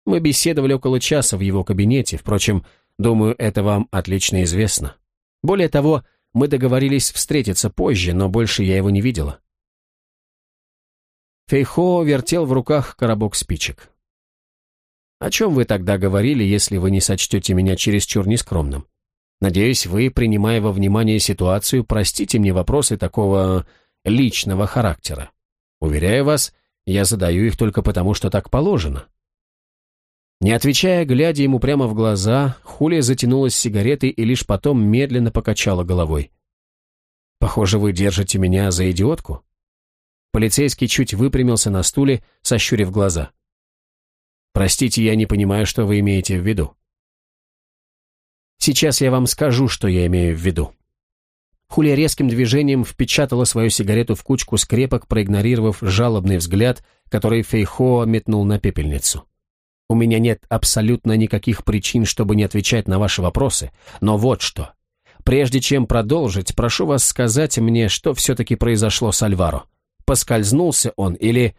Мы беседовали около часа в его кабинете, впрочем, думаю, это вам отлично известно. Более того, мы договорились встретиться позже, но больше я его не видела. Фейхо вертел в руках коробок спичек. «О чем вы тогда говорили, если вы не сочтете меня чересчур нескромным? Надеюсь, вы, принимая во внимание ситуацию, простите мне вопросы такого личного характера. Уверяю вас, я задаю их только потому, что так положено. Не отвечая, глядя ему прямо в глаза, Хулия затянулась сигаретой и лишь потом медленно покачала головой. «Похоже, вы держите меня за идиотку?» Полицейский чуть выпрямился на стуле, сощурив глаза. «Простите, я не понимаю, что вы имеете в виду». «Сейчас я вам скажу, что я имею в виду». Хулия резким движением впечатала свою сигарету в кучку скрепок, проигнорировав жалобный взгляд, который Фейхоа метнул на пепельницу. У меня нет абсолютно никаких причин, чтобы не отвечать на ваши вопросы, но вот что. Прежде чем продолжить, прошу вас сказать мне, что все-таки произошло с Альваро. Поскользнулся он или...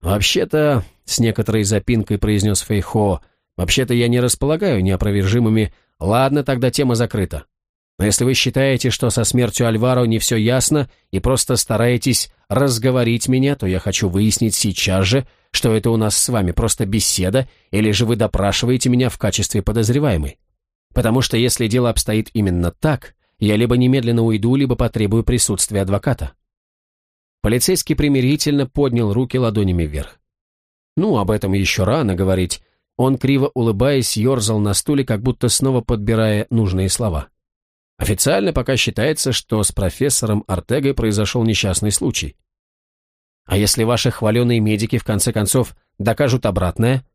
Вообще-то, с некоторой запинкой произнес Фейхо, вообще-то я не располагаю неопровержимыми... Ладно, тогда тема закрыта. Но если вы считаете, что со смертью Альваро не все ясно и просто стараетесь разговорить меня, то я хочу выяснить сейчас же, что это у нас с вами просто беседа, или же вы допрашиваете меня в качестве подозреваемой. Потому что если дело обстоит именно так, я либо немедленно уйду, либо потребую присутствия адвоката. Полицейский примирительно поднял руки ладонями вверх. Ну, об этом еще рано говорить. Он, криво улыбаясь, ерзал на стуле, как будто снова подбирая нужные слова. Официально пока считается, что с профессором Артегой произошел несчастный случай. А если ваши хваленые медики в конце концов докажут обратное?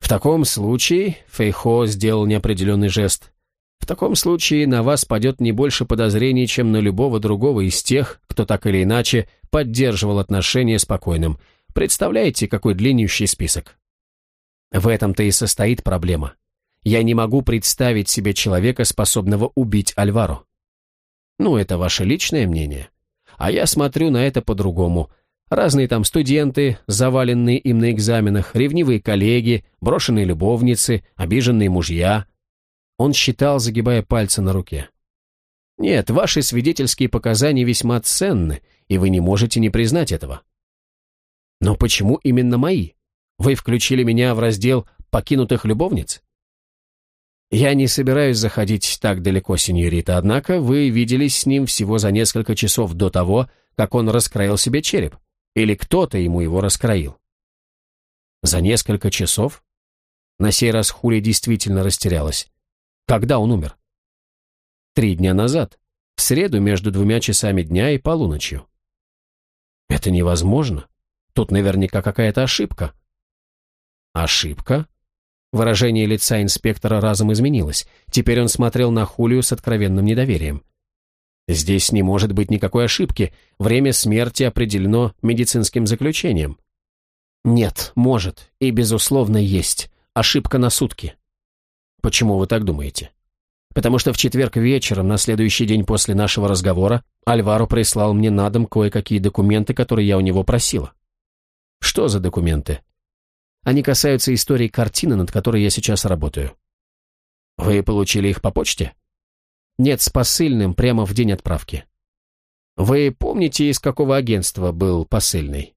В таком случае, Фейхо сделал неопределенный жест, в таком случае на вас падет не больше подозрений, чем на любого другого из тех, кто так или иначе поддерживал отношения с покойным. Представляете, какой длиннющий список? В этом-то и состоит проблема. Я не могу представить себе человека, способного убить Альваро. Ну, это ваше личное мнение. А я смотрю на это по-другому. Разные там студенты, заваленные им на экзаменах, ревнивые коллеги, брошенные любовницы, обиженные мужья. Он считал, загибая пальцы на руке. Нет, ваши свидетельские показания весьма ценны, и вы не можете не признать этого. Но почему именно мои? Вы включили меня в раздел «покинутых любовниц»? «Я не собираюсь заходить так далеко, сеньорита, однако вы виделись с ним всего за несколько часов до того, как он раскроил себе череп. Или кто-то ему его раскроил». «За несколько часов?» На сей раз Хули действительно растерялась. Когда он умер? Три дня назад, в среду между двумя часами дня и полуночью. Это невозможно. Тут наверняка какая-то ошибка. Ошибка? Выражение лица инспектора разом изменилось. Теперь он смотрел на Хулию с откровенным недоверием. Здесь не может быть никакой ошибки. Время смерти определено медицинским заключением. Нет, может, и безусловно есть. Ошибка на сутки. Почему вы так думаете? Потому что в четверг вечером, на следующий день после нашего разговора, Альваро прислал мне на дом кое-какие документы, которые я у него просила. Что за документы? Они касаются истории картины, над которой я сейчас работаю. Вы получили их по почте? Нет, с посыльным прямо в день отправки. Вы помните, из какого агентства был посыльный?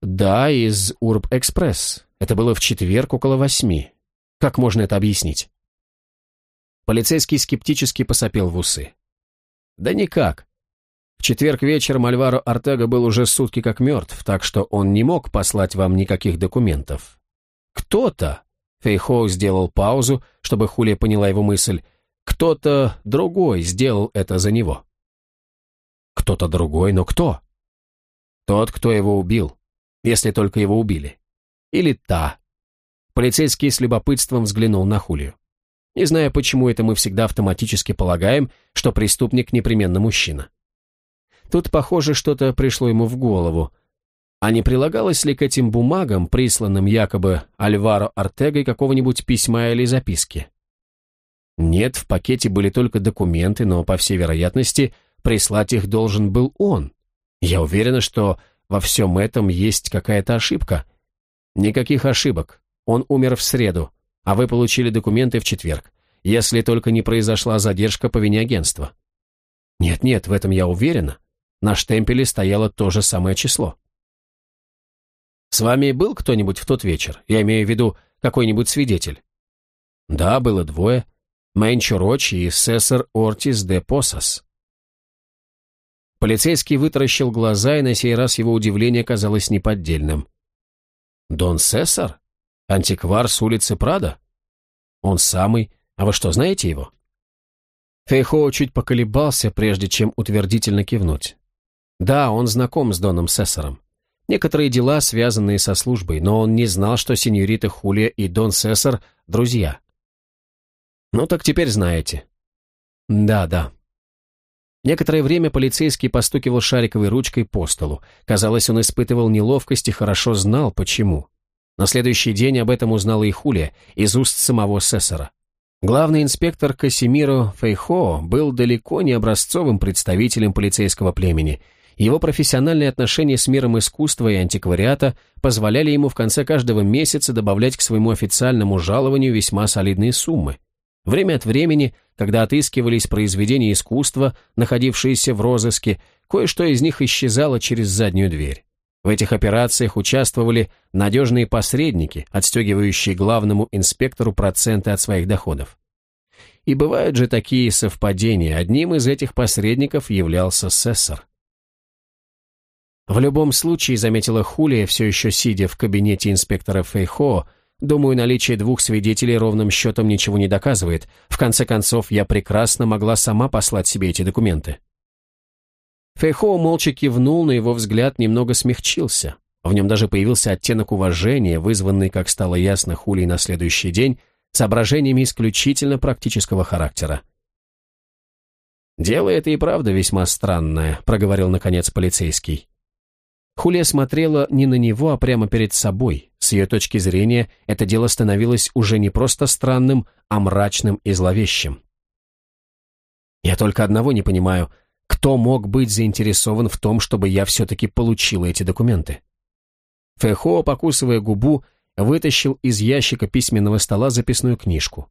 Да, из Урб Экспресс. Это было в четверг около восьми. Как можно это объяснить? Полицейский скептически посопел в усы. Да никак. В четверг вечером Альваро Артега был уже сутки как мертв, так что он не мог послать вам никаких документов. Кто-то, Фейхоу сделал паузу, чтобы Хулия поняла его мысль, кто-то другой сделал это за него. Кто-то другой, но кто? Тот, кто его убил, если только его убили. Или та. Полицейский с любопытством взглянул на Хулию. Не знаю, почему это мы всегда автоматически полагаем, что преступник непременно мужчина. Тут, похоже, что-то пришло ему в голову. А не прилагалось ли к этим бумагам, присланным якобы Альваро Артегой, какого-нибудь письма или записки? Нет, в пакете были только документы, но, по всей вероятности, прислать их должен был он. Я уверена, что во всем этом есть какая-то ошибка. Никаких ошибок. Он умер в среду, а вы получили документы в четверг, если только не произошла задержка по вине агентства. Нет-нет, в этом я уверена. На штемпеле стояло то же самое число. С вами был кто-нибудь в тот вечер? Я имею в виду какой-нибудь свидетель? Да, было двое. Мэнчо Рочи и Сесар Ортис де Посас. Полицейский вытаращил глаза, и на сей раз его удивление казалось неподдельным. «Дон Сесар? Антиквар с улицы Прада? Он самый. А вы что, знаете его?» Фейхоу чуть поколебался, прежде чем утвердительно кивнуть. «Да, он знаком с Доном Сесаром. Некоторые дела, связанные со службой, но он не знал, что сеньорита Хулия и Дон Сесар – друзья. Ну так теперь знаете. Да, да. Некоторое время полицейский постукивал шариковой ручкой по столу. Казалось, он испытывал неловкость и хорошо знал, почему. На следующий день об этом узнала и Хулия из уст самого Сессора. Главный инспектор Касимиро Фейхо был далеко не образцовым представителем полицейского племени. Его профессиональные отношения с миром искусства и антиквариата позволяли ему в конце каждого месяца добавлять к своему официальному жалованию весьма солидные суммы. Время от времени, когда отыскивались произведения искусства, находившиеся в розыске, кое-что из них исчезало через заднюю дверь. В этих операциях участвовали надежные посредники, отстегивающие главному инспектору проценты от своих доходов. И бывают же такие совпадения. Одним из этих посредников являлся Сессор. В любом случае, заметила Хулия, все еще сидя в кабинете инспектора Фейхо, Думаю, наличие двух свидетелей ровным счетом ничего не доказывает. В конце концов, я прекрасно могла сама послать себе эти документы. Фейхоу молча кивнул, но его взгляд немного смягчился. В нем даже появился оттенок уважения, вызванный, как стало ясно, Хулей на следующий день, соображениями исключительно практического характера. «Дело это и правда весьма странное», — проговорил наконец полицейский. Хулия смотрела не на него, а прямо перед собой. С ее точки зрения, это дело становилось уже не просто странным, а мрачным и зловещим. «Я только одного не понимаю. Кто мог быть заинтересован в том, чтобы я все-таки получила эти документы?» Фэхо, покусывая губу, вытащил из ящика письменного стола записную книжку.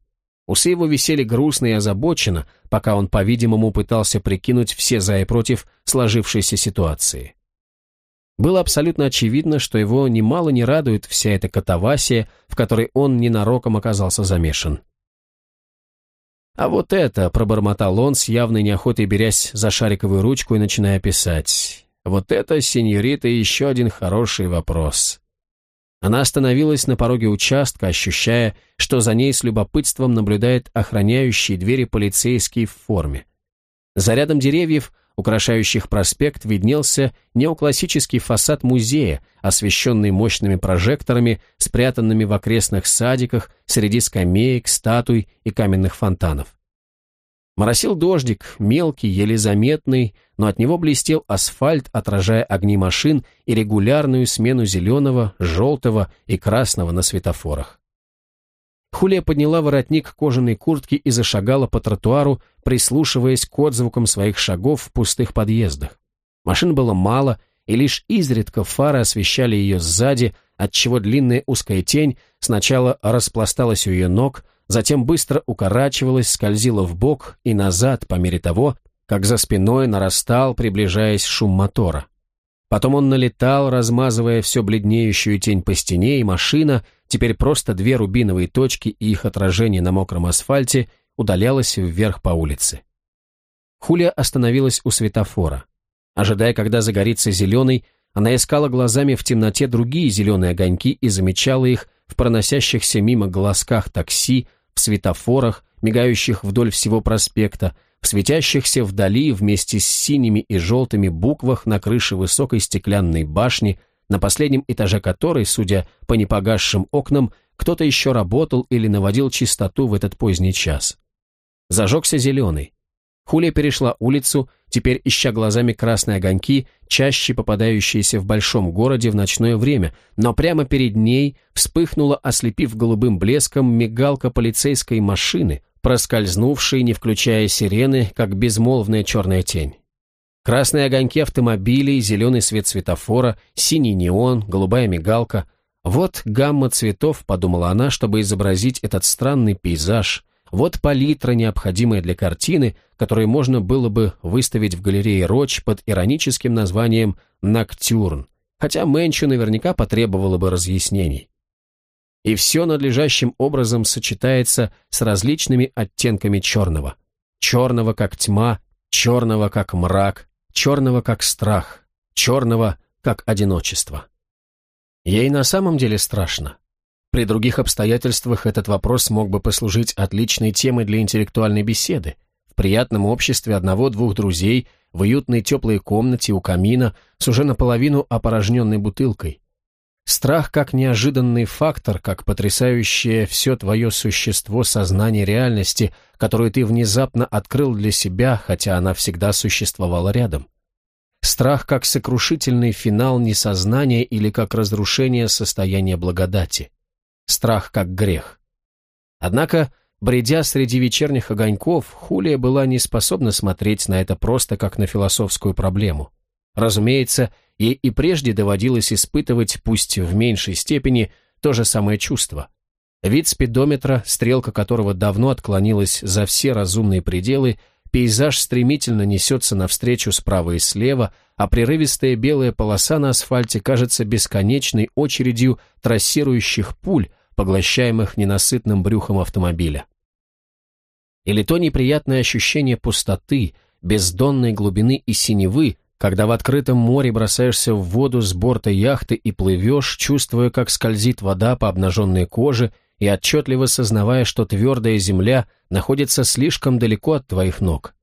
Усы его висели грустно и озабоченно, пока он, по-видимому, пытался прикинуть все за и против сложившейся ситуации. Было абсолютно очевидно, что его немало не радует вся эта катавасия, в которой он ненароком оказался замешан. «А вот это», — пробормотал он, с явной неохотой берясь за шариковую ручку и начиная писать. «Вот это, сеньорита, еще один хороший вопрос. Она остановилась на пороге участка, ощущая, что за ней с любопытством наблюдает охраняющий двери полицейский в форме. За рядом деревьев, украшающих проспект, виднелся неоклассический фасад музея, освещенный мощными прожекторами, спрятанными в окрестных садиках среди скамеек, статуй и каменных фонтанов. Моросил дождик, мелкий, еле заметный, но от него блестел асфальт, отражая огни машин и регулярную смену зеленого, желтого и красного на светофорах. Хулия подняла воротник кожаной куртки и зашагала по тротуару, прислушиваясь к отзвукам своих шагов в пустых подъездах. Машин было мало, и лишь изредка фары освещали ее сзади, отчего длинная узкая тень сначала распласталась у ее ног, затем быстро укорачивалась, скользила в бок и назад по мере того, как за спиной нарастал, приближаясь шум мотора. Потом он налетал, размазывая все бледнеющую тень по стене, и машина, теперь просто две рубиновые точки и их отражение на мокром асфальте, удалялась вверх по улице. Хулия остановилась у светофора. Ожидая, когда загорится зеленый, она искала глазами в темноте другие зеленые огоньки и замечала их в проносящихся мимо глазках такси, в светофорах, мигающих вдоль всего проспекта, в светящихся вдали вместе с синими и желтыми буквах на крыше высокой стеклянной башни, на последнем этаже которой, судя по непогасшим окнам, кто-то еще работал или наводил чистоту в этот поздний час. Зажегся зеленый. Хулия перешла улицу, теперь ища глазами красные огоньки, чаще попадающиеся в большом городе в ночное время, но прямо перед ней вспыхнула, ослепив голубым блеском, мигалка полицейской машины, проскользнувшей, не включая сирены, как безмолвная черная тень. Красные огоньки автомобилей, зеленый свет светофора, синий неон, голубая мигалка. Вот гамма цветов, подумала она, чтобы изобразить этот странный пейзаж. Вот палитра, необходимая для картины, которую можно было бы выставить в галерее Роч под ироническим названием «Ноктюрн», хотя Мэнчу наверняка потребовало бы разъяснений и все надлежащим образом сочетается с различными оттенками черного. Черного, как тьма, черного, как мрак, черного, как страх, черного, как одиночество. Ей на самом деле страшно. При других обстоятельствах этот вопрос мог бы послужить отличной темой для интеллектуальной беседы. В приятном обществе одного-двух друзей, в уютной теплой комнате у камина с уже наполовину опорожненной бутылкой. Страх как неожиданный фактор, как потрясающее все твое существо сознание реальности, которую ты внезапно открыл для себя, хотя она всегда существовала рядом. Страх как сокрушительный финал несознания или как разрушение состояния благодати. Страх как грех. Однако, бредя среди вечерних огоньков, Хулия была не способна смотреть на это просто как на философскую проблему. Разумеется, ей и прежде доводилось испытывать, пусть в меньшей степени, то же самое чувство. Вид спидометра, стрелка которого давно отклонилась за все разумные пределы, пейзаж стремительно несется навстречу справа и слева, а прерывистая белая полоса на асфальте кажется бесконечной очередью трассирующих пуль, поглощаемых ненасытным брюхом автомобиля. Или то неприятное ощущение пустоты, бездонной глубины и синевы, когда в открытом море бросаешься в воду с борта яхты и плывешь, чувствуя, как скользит вода по обнаженной коже и отчетливо сознавая, что твердая земля находится слишком далеко от твоих ног.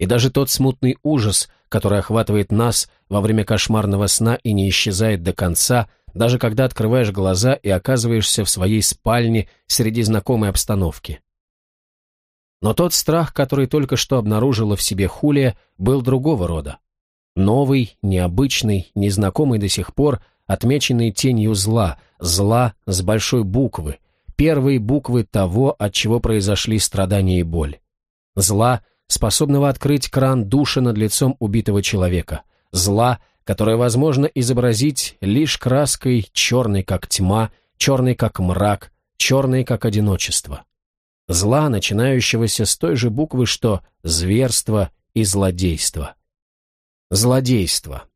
И даже тот смутный ужас, который охватывает нас во время кошмарного сна и не исчезает до конца, даже когда открываешь глаза и оказываешься в своей спальне среди знакомой обстановки. Но тот страх, который только что обнаружила в себе Хулия, был другого рода. Новый, необычный, незнакомый до сих пор, отмеченный тенью зла, зла с большой буквы, первой буквы того, от чего произошли страдания и боль. Зла, способного открыть кран души над лицом убитого человека. Зла, которое возможно изобразить лишь краской черной, как тьма, черной, как мрак, черной, как одиночество. Зла, начинающегося с той же буквы, что зверство и злодейство. Злодейство.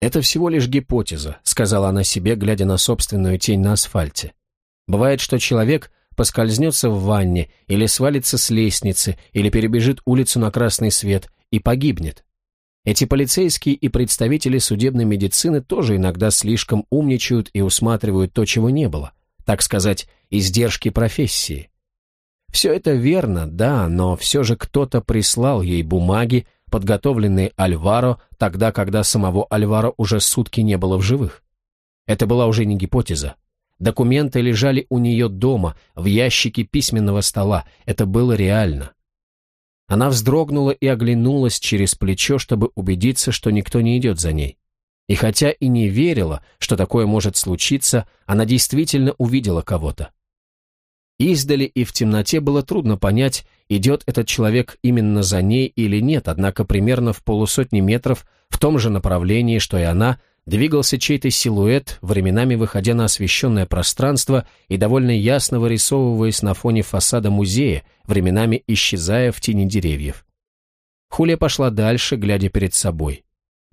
Это всего лишь гипотеза, сказала она себе, глядя на собственную тень на асфальте. Бывает, что человек поскользнется в ванне, или свалится с лестницы, или перебежит улицу на красный свет и погибнет. Эти полицейские и представители судебной медицины тоже иногда слишком умничают и усматривают то, чего не было, так сказать, издержки профессии. Все это верно, да, но все же кто-то прислал ей бумаги, подготовленные Альваро, тогда, когда самого Альваро уже сутки не было в живых. Это была уже не гипотеза. Документы лежали у нее дома, в ящике письменного стола. Это было реально. Она вздрогнула и оглянулась через плечо, чтобы убедиться, что никто не идет за ней. И хотя и не верила, что такое может случиться, она действительно увидела кого-то. Издали и в темноте было трудно понять, идет этот человек именно за ней или нет, однако примерно в полусотни метров в том же направлении, что и она, двигался чей-то силуэт, временами выходя на освещенное пространство и довольно ясно вырисовываясь на фоне фасада музея, временами исчезая в тени деревьев. Хулия пошла дальше, глядя перед собой.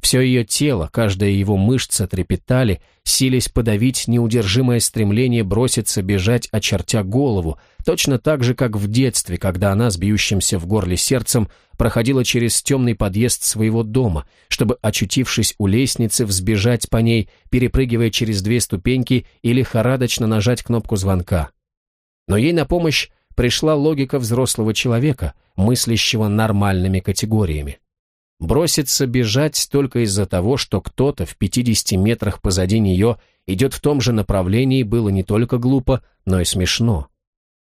Все ее тело, каждая его мышца трепетали, сились подавить неудержимое стремление броситься бежать, очертя голову, точно так же, как в детстве, когда она с бьющимся в горле сердцем проходила через темный подъезд своего дома, чтобы, очутившись у лестницы, взбежать по ней, перепрыгивая через две ступеньки или лихорадочно нажать кнопку звонка. Но ей на помощь пришла логика взрослого человека, мыслящего нормальными категориями. Броситься бежать только из-за того, что кто-то в 50 метрах позади нее идет в том же направлении, было не только глупо, но и смешно.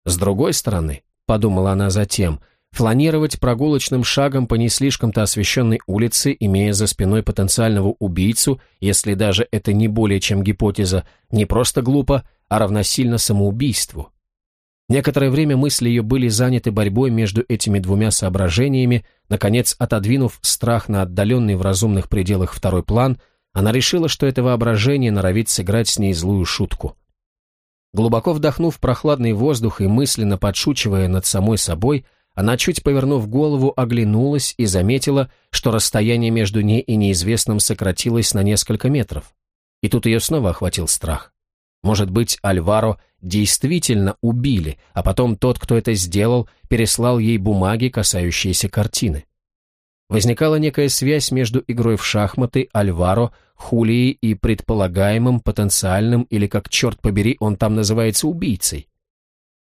С другой стороны, подумала она затем, фланировать прогулочным шагом по не слишком-то освещенной улице, имея за спиной потенциального убийцу, если даже это не более чем гипотеза, не просто глупо, а равносильно самоубийству. Некоторое время мысли ее были заняты борьбой между этими двумя соображениями, наконец, отодвинув страх на отдаленный в разумных пределах второй план, она решила, что это воображение норовит сыграть с ней злую шутку. Глубоко вдохнув прохладный воздух и мысленно подшучивая над самой собой, она, чуть повернув голову, оглянулась и заметила, что расстояние между ней и неизвестным сократилось на несколько метров. И тут ее снова охватил страх. Может быть, Альваро действительно убили, а потом тот, кто это сделал, переслал ей бумаги, касающиеся картины. Возникала некая связь между игрой в шахматы Альваро, Хулией и предполагаемым, потенциальным, или, как черт побери, он там называется убийцей.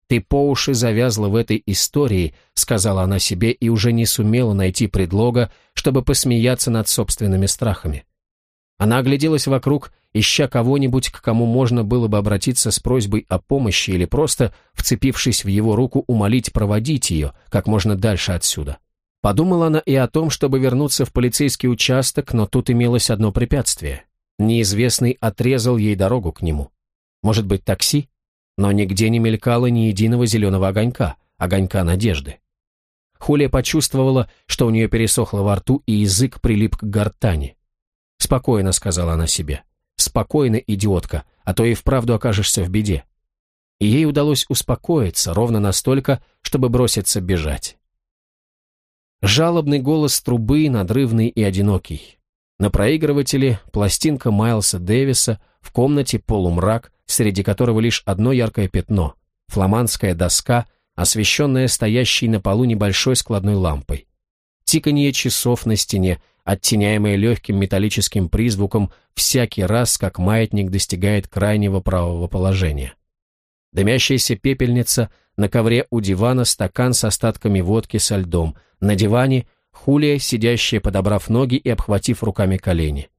«Ты по уши завязла в этой истории», — сказала она себе и уже не сумела найти предлога, чтобы посмеяться над собственными страхами. Она огляделась вокруг, ища кого-нибудь, к кому можно было бы обратиться с просьбой о помощи или просто, вцепившись в его руку, умолить проводить ее как можно дальше отсюда. Подумала она и о том, чтобы вернуться в полицейский участок, но тут имелось одно препятствие. Неизвестный отрезал ей дорогу к нему. Может быть, такси? Но нигде не мелькало ни единого зеленого огонька, огонька надежды. Хулия почувствовала, что у нее пересохло во рту и язык прилип к гортани. «Спокойно», — сказала она себе. «Спокойно, идиотка, а то и вправду окажешься в беде». И ей удалось успокоиться ровно настолько, чтобы броситься бежать. Жалобный голос трубы, надрывный и одинокий. На проигрывателе пластинка Майлса Дэвиса, в комнате полумрак, среди которого лишь одно яркое пятно — фламандская доска, освещенная стоящей на полу небольшой складной лампой. Тиканье часов на стене, оттеняемое легким металлическим призвуком всякий раз, как маятник достигает крайнего правого положения. Дымящаяся пепельница, на ковре у дивана стакан с остатками водки со льдом, на диване Хулия, сидящая, подобрав ноги и обхватив руками колени.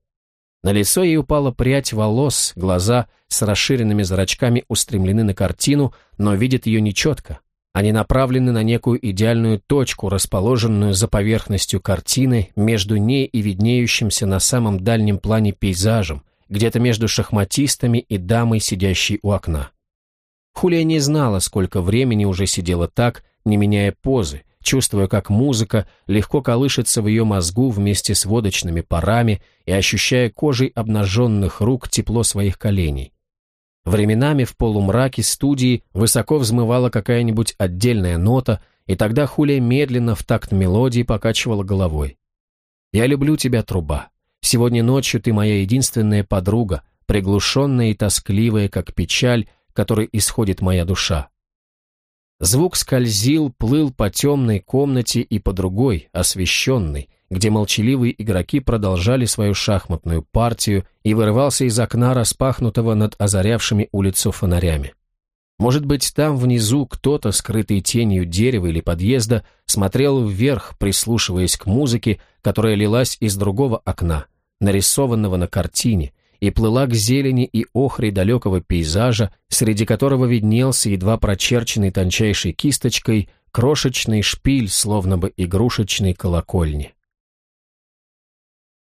На лицо ей упала прядь волос, глаза с расширенными зрачками устремлены на картину, но видит ее нечетко. Они направлены на некую идеальную точку, расположенную за поверхностью картины, между ней и виднеющимся на самом дальнем плане пейзажем, где-то между шахматистами и дамой, сидящей у окна. Хулия не знала, сколько времени уже сидела так, не меняя позы, чувствуя, как музыка легко колышется в ее мозгу вместе с водочными парами и ощущая кожей обнаженных рук тепло своих коленей. Временами в полумраке студии высоко взмывала какая-нибудь отдельная нота, и тогда Хулия медленно в такт мелодии покачивала головой. «Я люблю тебя, труба. Сегодня ночью ты моя единственная подруга, приглушенная и тоскливая, как печаль, которой исходит моя душа». Звук скользил, плыл по темной комнате и по другой, освещенной, где молчаливые игроки продолжали свою шахматную партию и вырывался из окна, распахнутого над озарявшими улицу фонарями. Может быть, там внизу кто-то, скрытый тенью дерева или подъезда, смотрел вверх, прислушиваясь к музыке, которая лилась из другого окна, нарисованного на картине, и плыла к зелени и охре далекого пейзажа, среди которого виднелся едва прочерченный тончайшей кисточкой крошечный шпиль, словно бы игрушечной колокольни.